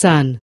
Sun.